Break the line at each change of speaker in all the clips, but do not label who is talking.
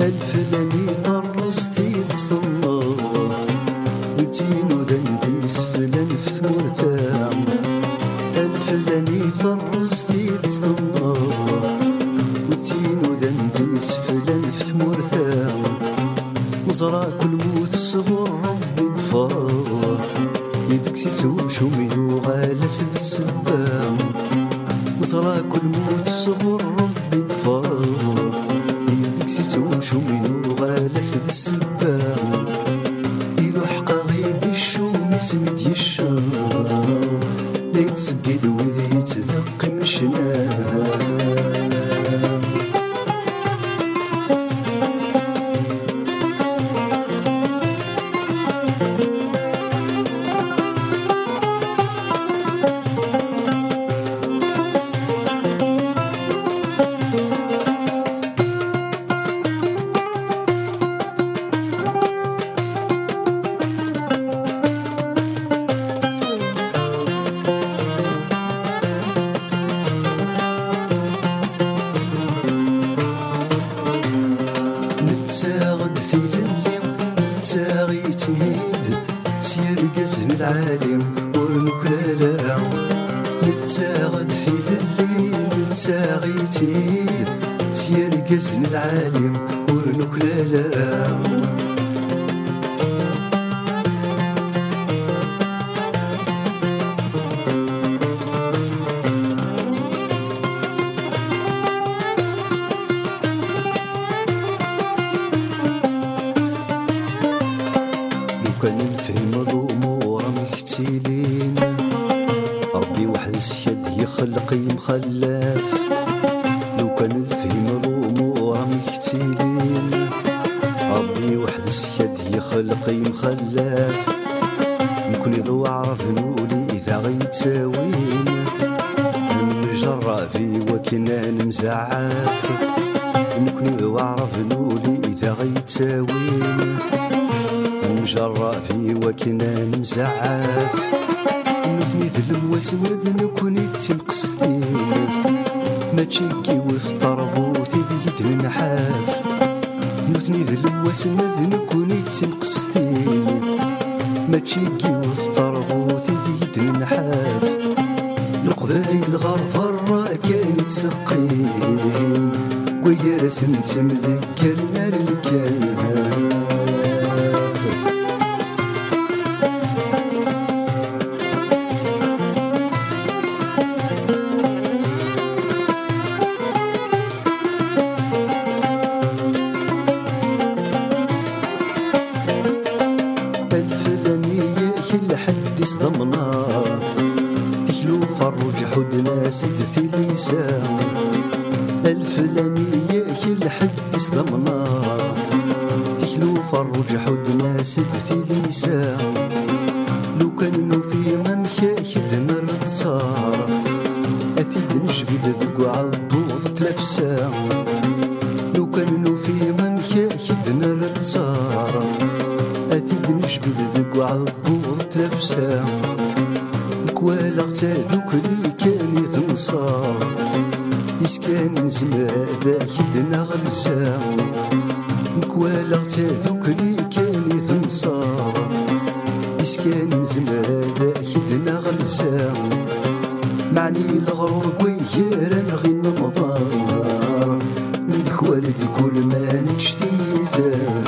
الفلاني طرستي سفلان في ثمورتا نزرع كل موت صغر ربي طفا يدك سيتو شومي وغالا سيد السبام نزرع كل موت صغر ربي طفا يدك سيتو شومي وغالا سيد السبام قزن العالم ورنكلالا نتساغد في اللي نتساغي تهيد سير قزن العالم ورنكلالا ربي واحد السيد يخلق مخلف. لو كان نفهم الأمور مختلين ربي واحد السيد يخلق مخلف. نكون ذو عرف نولي إذا غيتساوين نجرى في وكنان مزعف نكون ذو عرف نولي إذا غيتساوين مجرى في وكنان مزعف نثني ذلم واسود نكون تمقصدين ما تشكي وخطربوتي ذي النحاف. نثني ذلم واسود نكون تمقصدين ما تشكي وخطربوتي ذي النحاف. القبايل غرفر كان يتسقين ويرس نتم ذكرنا للكاف الفلانية حد يصدمنا تكلو فرج حد ناس دثي لسان الفلانية كل حد يصدمنا تكلو فرج حد ناس دثي لسان لو كان في ممشى نرد صار أثيد نجبد ذقع عبوض تلفسا أثيد نجبد ذقع عبوض تلفسا كوالا ذوك لي كان يثنصار يسكن زمان ذاك دنا غلسا كوالا ذوك لي كان يثنصار يسكن زمان ذاك دنا غلسا معني الغرور كوير نغي نمضار من خوالد كل ما نشتي ذا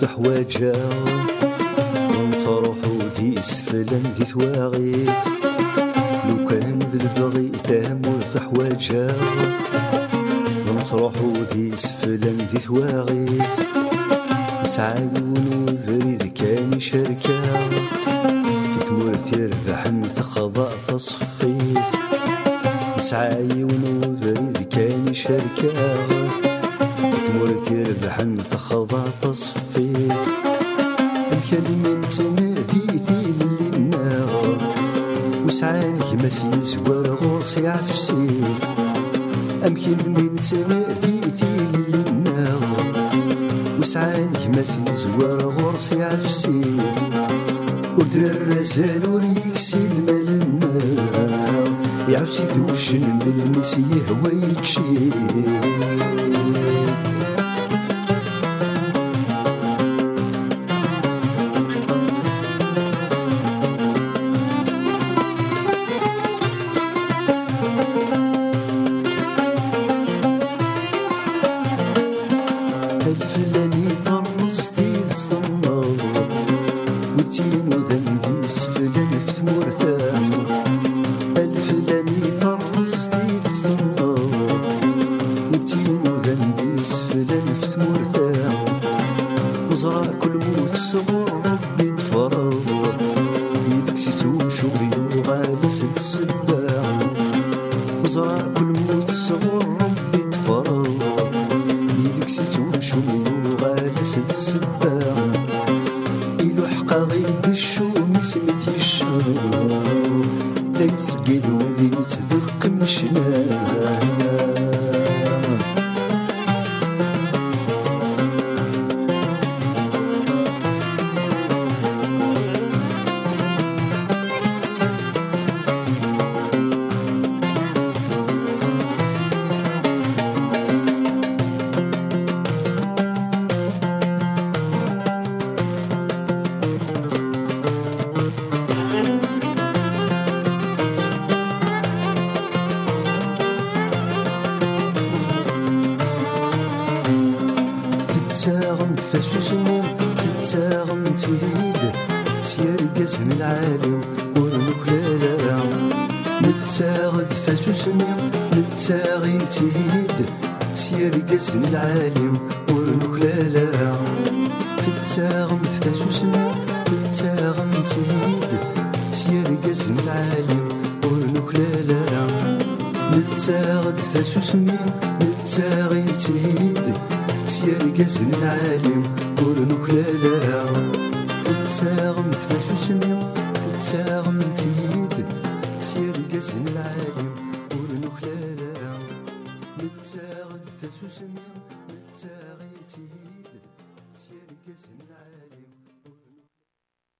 مرتح حواجا كنت روحو ذي اسفلا ذي ثواغيث. لو كان ذي الفغيثة مرتح حواجا كنت روحو ذي اسفلا ذي ثواغيث. سعايون وفريد كان يشاركا كتمورت يربح ثقضاء فصفيث سعايون وفريد كان يشاركا مرث يربحن تخضع تصفي أمكن من تنادي ذي النار وسعانك مس يزور غرس يعفسيف أمكن من تنادي ذي النار وسعانك مس يزور غرس يعفسيف ودر الرسال وريكسي المال النار يعوسي ذوشن من المس يهوى صغر ربي تفرض يدك سيتو شغلي وغالس السباع إلو حقا غيد الشوم سمت يشرب لا يتسقيد وذي يتذق مشناه تتاغم فاسوسمو تتاغم تهيد سيار قسم العالم ورنكلالا نتاغد فاسوسمو نتاغي تهيد سيار قسم العالم ورنكلالا تتاغم فاسوسمو تتاغم تهيد سيار قسم العالم ورنكلالا نتاغد فاسوسمو نتاغي تهيد قاسن العالم ور نكلالا تتساغم تسوسمي تتساغم تيد. سيار قاسن العالم ور نكلالا نتساغد تسوسمي نتساغي تيد سيار قاسن العالم